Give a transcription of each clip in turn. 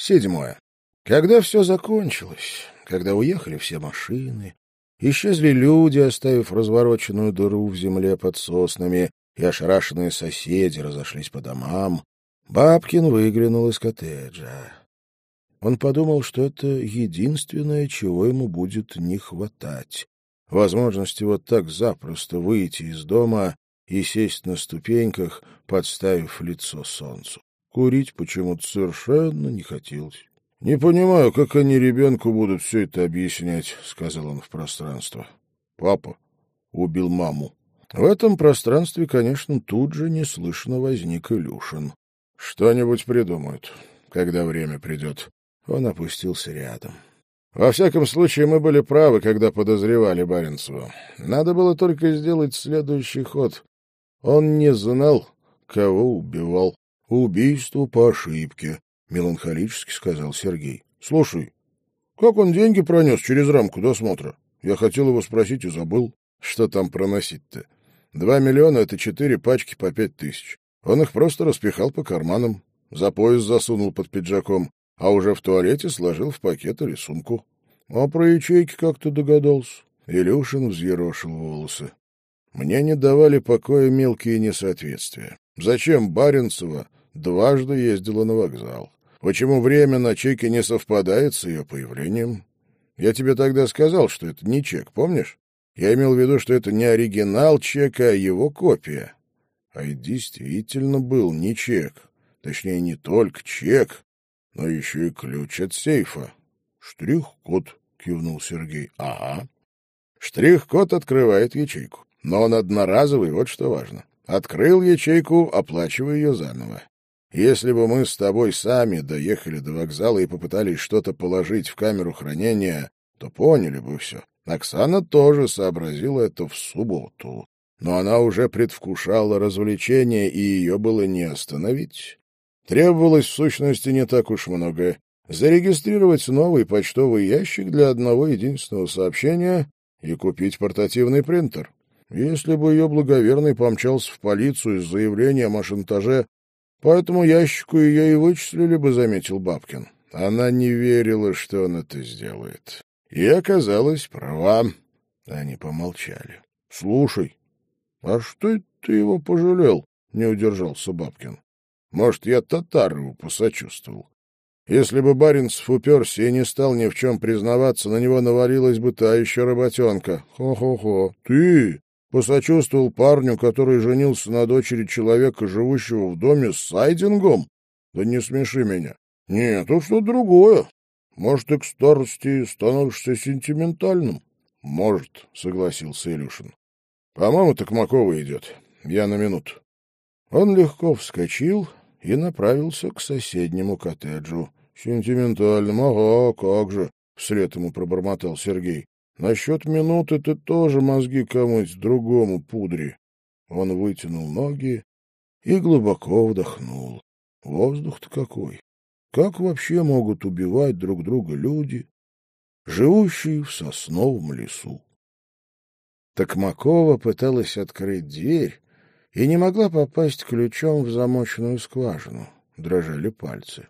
Седьмое. Когда все закончилось, когда уехали все машины, исчезли люди, оставив развороченную дыру в земле под соснами, и ошарашенные соседи разошлись по домам, Бабкин выглянул из коттеджа. Он подумал, что это единственное, чего ему будет не хватать. Возможности вот так запросто выйти из дома и сесть на ступеньках, подставив лицо солнцу. Курить почему-то совершенно не хотелось. — Не понимаю, как они ребенку будут все это объяснять, — сказал он в пространство. — Папа убил маму. В этом пространстве, конечно, тут же неслышно возник Илюшин. — Что-нибудь придумают, когда время придет. Он опустился рядом. Во всяком случае, мы были правы, когда подозревали Баренцева. Надо было только сделать следующий ход. Он не знал, кого убивал. Убийство по ошибке, — меланхолически сказал Сергей. — Слушай, как он деньги пронес через рамку досмотра? Я хотел его спросить и забыл. Что там проносить-то? Два миллиона — это четыре пачки по пять тысяч. Он их просто распихал по карманам, за пояс засунул под пиджаком, а уже в туалете сложил в пакет или сумку. А про ячейки как-то догадался. Илюшин взъерошил волосы. Мне не давали покоя мелкие несоответствия. Зачем Баренцева дважды ездила на вокзал? Почему время на чеке не совпадает с ее появлением? Я тебе тогда сказал, что это не чек, помнишь? Я имел в виду, что это не оригинал чека, а его копия. А и действительно был не чек. Точнее, не только чек, но еще и ключ от сейфа. Штрих-код, кивнул Сергей. Ага. Штрих-код открывает ячейку. Но он одноразовый, вот что важно. Открыл ячейку, оплачивая ее заново. Если бы мы с тобой сами доехали до вокзала и попытались что-то положить в камеру хранения, то поняли бы все. Оксана тоже сообразила это в субботу. Но она уже предвкушала развлечение, и ее было не остановить. Требовалось, в сущности, не так уж много. Зарегистрировать новый почтовый ящик для одного единственного сообщения и купить портативный принтер. Если бы ее благоверный помчался в полицию с заявлением о шантаже, по этому ящику ее и вычислили бы, заметил Бабкин. Она не верила, что он это сделает. И оказалась права. Они помолчали. — Слушай, а что ты его пожалел? — не удержался Бабкин. — Может, я Татарову посочувствовал. Если бы Баринцев уперся и не стал ни в чем признаваться, на него навалилась бы та еще работенка. Хо-хо-хо. Ты посочувствовал парню, который женился на дочери человека, живущего в доме с сайдингом? Да не смеши меня. Нет, это что другое. Может, ты к старости становишься сентиментальным? Может, согласился Илюшин. По-моему, Токмакова идет. Я на минуту. Он легко вскочил и направился к соседнему коттеджу. Сентиментальным, ага, как же, вслед ему пробормотал Сергей. Насчет минуты ты тоже мозги кому-нибудь другому пудри. Он вытянул ноги и глубоко вдохнул. Воздух-то какой! Как вообще могут убивать друг друга люди, живущие в сосновом лесу? Токмакова пыталась открыть дверь и не могла попасть ключом в замочную скважину. Дрожали пальцы.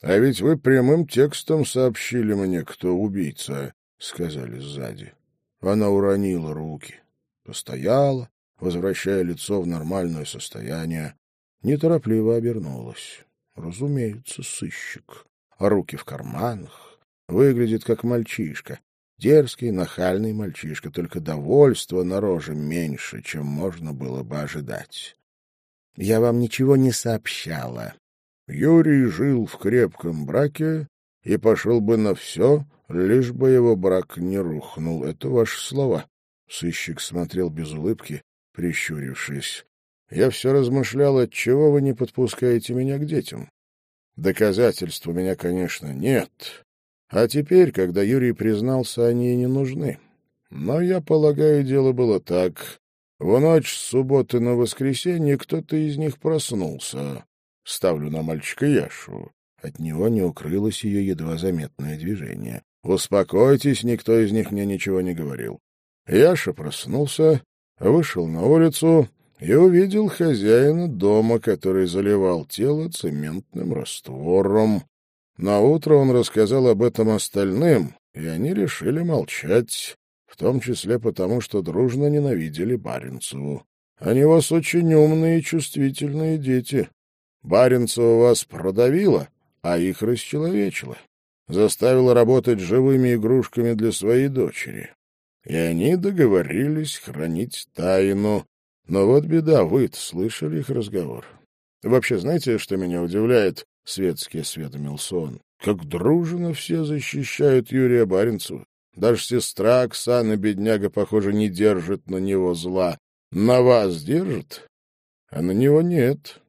— А ведь вы прямым текстом сообщили мне, кто убийца, — сказали сзади. Она уронила руки, постояла, возвращая лицо в нормальное состояние, неторопливо обернулась. Разумеется, сыщик. Руки в карманах. Выглядит как мальчишка. Дерзкий, нахальный мальчишка, только довольства на роже меньше, чем можно было бы ожидать. — Я вам ничего не сообщала, Юрий жил в крепком браке и пошел бы на все, лишь бы его брак не рухнул. Это ваши слова. Сыщик смотрел без улыбки, прищурившись. Я все размышлял, отчего вы не подпускаете меня к детям. Доказательств у меня, конечно, нет. А теперь, когда Юрий признался, они и не нужны. Но я полагаю, дело было так. В ночь с субботы на воскресенье кто-то из них проснулся. Ставлю на мальчика Яшу. От него не укрылось ее едва заметное движение. «Успокойтесь, никто из них мне ничего не говорил». Яша проснулся, вышел на улицу и увидел хозяина дома, который заливал тело цементным раствором. На утро он рассказал об этом остальным, и они решили молчать, в том числе потому, что дружно ненавидели Баренцеву. Они у вас очень умные и чувствительные дети. Баренцева вас продавила, а их расчеловечила. Заставила работать живыми игрушками для своей дочери. И они договорились хранить тайну. Но вот беда, вы слышали их разговор. Вообще, знаете, что меня удивляет? Светски осведомился он. Как дружно все защищают Юрия Баренцева. Даже сестра Оксана, бедняга, похоже, не держит на него зла. На вас держит, а на него нет.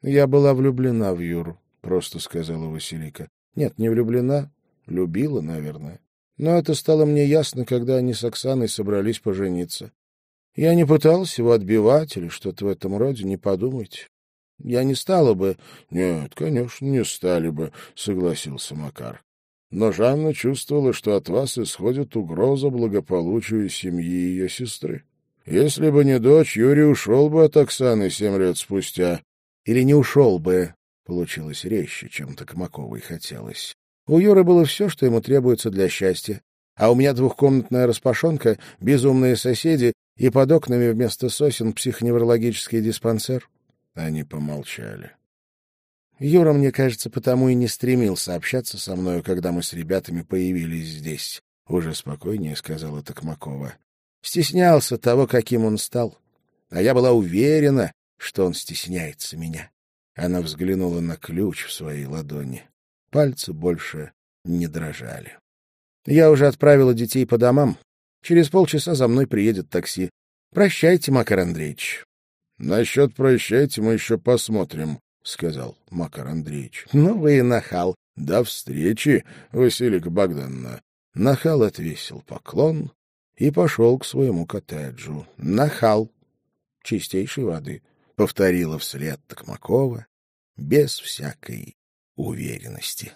Я была влюблена в Юру, просто сказала Василика. Нет, не влюблена, любила, наверное. Но это стало мне ясно, когда они с Оксаной собрались пожениться. Я не пытался его отбивать или что-то в этом роде, не подумайте. Я не стала бы... — Нет, конечно, не стали бы, — согласился Макар. Но Жанна чувствовала, что от вас исходит угроза благополучию семьи ее сестры. Если бы не дочь, Юрий ушел бы от Оксаны семь лет спустя. Или не ушел бы, получилось резче, чем Токмаковой хотелось. У Юры было все, что ему требуется для счастья. А у меня двухкомнатная распашонка, безумные соседи и под окнами вместо сосен психоневрологический диспансер. Они помолчали. Юра, мне кажется, потому и не стремился общаться со мною, когда мы с ребятами появились здесь. Уже спокойнее сказала Токмакова. Стеснялся того, каким он стал. А я была уверена, что он стесняется меня. Она взглянула на ключ в своей ладони. Пальцы больше не дрожали. Я уже отправила детей по домам. Через полчаса за мной приедет такси. Прощайте, Макар Андреевич. — Насчет прощайте мы еще посмотрим, — сказал Макар Андреевич. — Ну вы и нахал. — До встречи, Василика Богдановна. Нахал отвесил поклон и пошел к своему коттеджу. Нахал чистейшей воды, повторила вслед Токмакова без всякой уверенности.